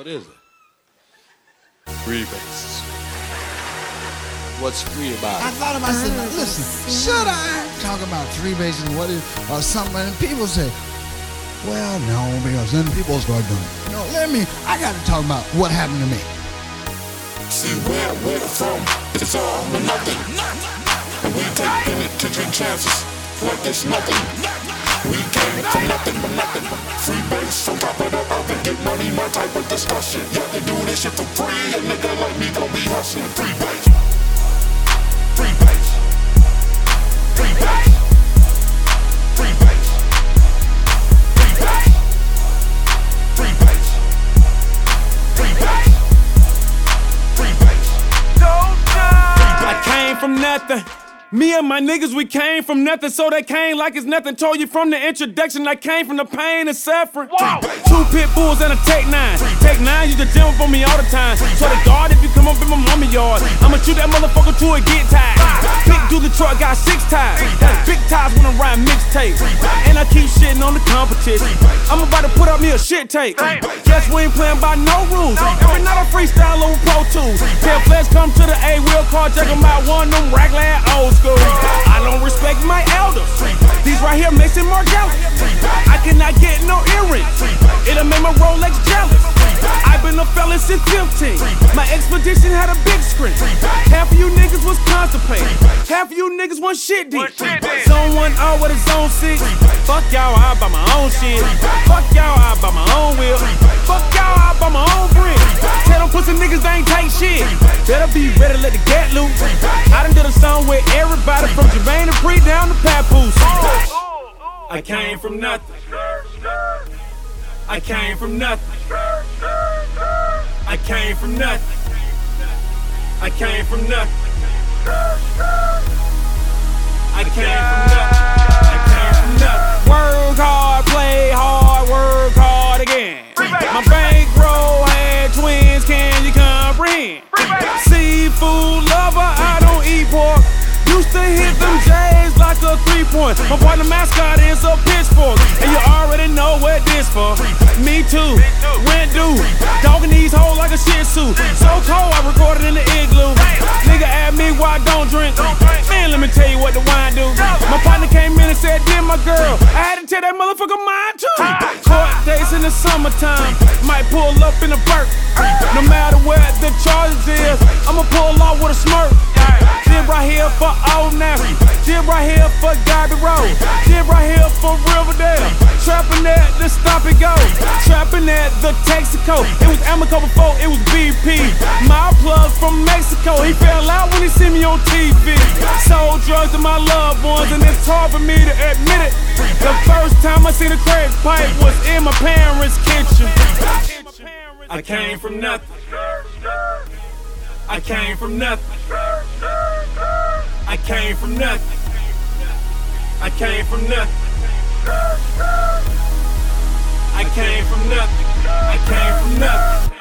What is it? Freebase. What's free about it? I it? thought about saying, listen, should I talk about three bases and what is or something? And people say, well, no, because then people start doing it. No, let me. I got to talk about what happened to me. See where we're from, it's all or nothing. And we take penitentiary chances like it's nothing. We came from nothing but nothing. Free base ain't my type of discussion. You can do this shit for free, a nigga like me gon' be hustling. Free base, free base, free base. I came from nothing. Me and my niggas, we came from nothing, so they came like it's nothing. Told you from the introduction, I came from the pain and suffering. Two pit bulls and a Tech 9. Tech 9 used to jump for me all the time. So the guard if you come up in my mommy yard. I'ma shoot that motherfucker till it get tired. Big dude, the truck got six tires. Big tires when I ride mixtape. And I keep shitting on the competition. I'm about to put up me a shit tape. Guess we ain't playing by no rules. Every night I freestyle over Pro Tools. Tell Flex come to the A wheel car, check 'em out. One of them raglan old Right here, Maison Margiela. I cannot get no earrings. It'll make my Rolex jealous. I've been a felon since 15. My expedition had a big screen. Half of you niggas was constipated. Half of you niggas want shit deep. Someone all with his own six. Fuck y'all, I buy my own shit. Fuck y'all, I buy my own wheel. Fuck y'all, I buy my own brick. Tell them pussy niggas they ain't tight shit. Better be ready to let the get loose. I done did a song with everybody from Jermaine Dupri down to Papoose. I came from nothing. I came from nothing. I came from nothing. I came from nothing. I came from nothing. I came from nothing. Work hard, play hard, work hard again. My bankroll had twins, can you comprehend? Seafood lover, I don't eat pork. Used to hit them J's like a three point. Like a shih tzu. So cold, I recorded in the igloo. Nigga ask me why I don't drink. Man, let me tell you what the wine do. My partner came in and said, Dear my girl, I had to tell that motherfucker mine too. Court dates in the summertime. Might pull up in a burp. No matter where the charges is, I'ma pull off with a smirk. Did right here for Old Navy. Did right here for Garbage Road. Did right here for Riverdale. Trapping at the stop and go. Trapping at the Texaco. It was Amoco before it was BP. My plug from Mexico. He fell out when he see me on TV. Sold drugs to my loved ones, and it's hard for me to admit it. The first time I seen a crack pipe was in my parents' kitchen. I came from nothing. I came from nothing. I came from nothing. I came from nothing. I came from nothing. I came from nothing.